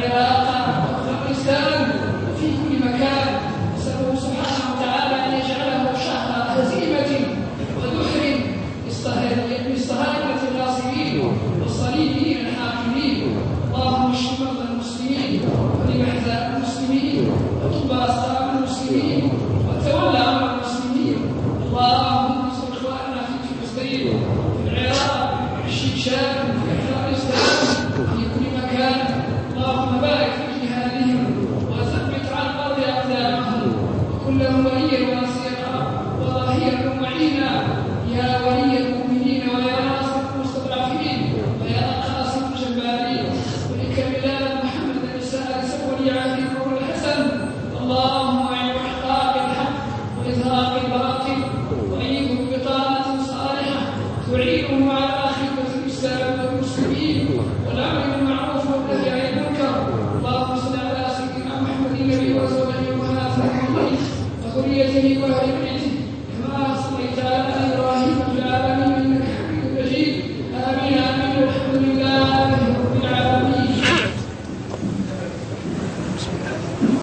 Amen.